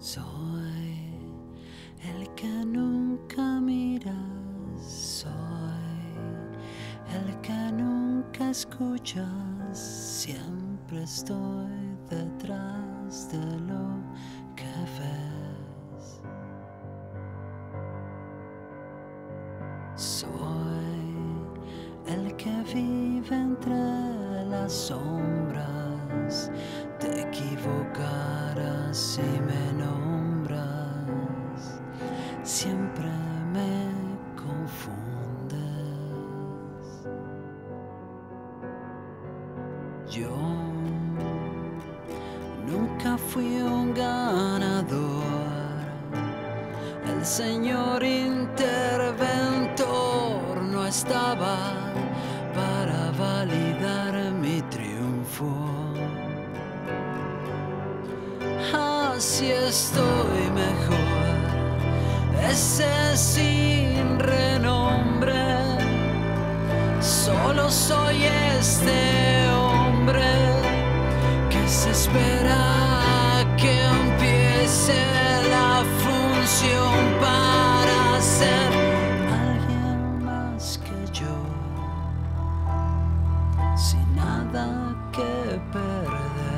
Soy el que nunca miras, soy el que nunca escuchas, siempre estoy detrás de lo que ves. Soy el que vive entre las sombras, siempre me confundes. Yo nunca fui un ganador, el Señor interventor no estaba para validar mi triunfo. Así estoy mejor, ese sin renombre. Solo soy este hombre que se espera que empiece la función para ser alguien más que yo, sin nada que perder.